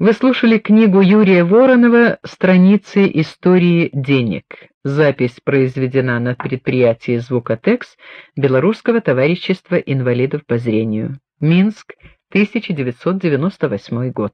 Вы слушали книгу Юрия Воронова Страницы истории денег. Запись произведена на предприятии Звукотекс Белорусского товарищества инвалидов по зрению. Минск, 1998 год.